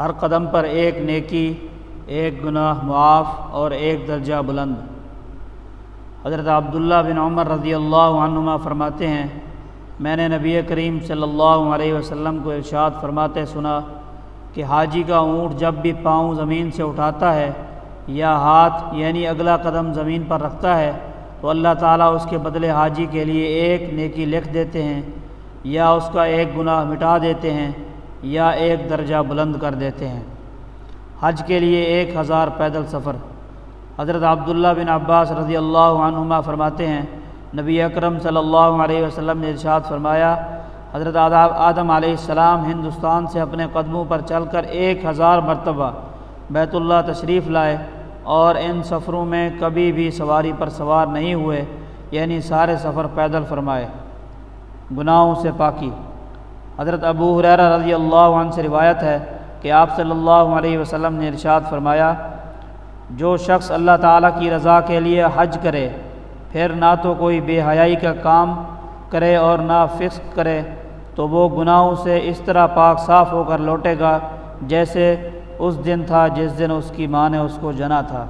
ہر قدم پر ایک نیکی، ایک گناہ معاف اور ایک درجہ بلند۔ حضرت عبداللہ بن عمر رضی اللہ عنہما فرماتے ہیں، میں نے نبی کریم صلی اللہ علیہ وسلم کو ارشاد فرماتے سنا کہ حاجی کا اونٹ جب بھی پاؤں زمین سے اٹھاتا ہے یا ہاتھ یعنی اگلا قدم زمین پر رکھتا ہے، تو اللہ تعالیٰ اس کے بدلے حاجی کے لیے ایک نیکی لکھ دیتے ہیں یا اس کا ایک گناہ مٹا دیتے ہیں۔ یا ایک درجہ بلند کر دیتے ہیں۔ حج کے لیے ایک ہزار پیدل سفر۔ حضرت عبداللہ بن عباس رضی اللہ عنہما فرماتے ہیں، نبی اکرم صلی اللہ علیہ وسلم نے ارشاد فرمایا، حضرت آدم علیہ السلام ہندوستان سے اپنے قدموں پر چل کر ایک ہزار مرتبہ بیت اللہ تشریف لائے اور ان سفروں میں کبھی بھی سواری پر سوار نہیں ہوئے یعنی سارے سفر پیدل فرمائے۔ گناہوں سے پاکی۔ حضرت ابو حریرہ رضی اللہ عنہ سے روایت ہے کہ آپ صلی اللہ علیہ وسلم نے ارشاد فرمایا، جو شخص اللہ تعالیٰ کی رضا کے لیے حج کرے، پھر نہ تو کوئی بے حیائی کا کام کرے اور نہ فسق کرے، تو وہ گناہوں سے اس طرح پاک صاف ہو کر لوٹے گا جیسے اس دن تھا جس دن اس کی ماں نے اس کو جنا تھا۔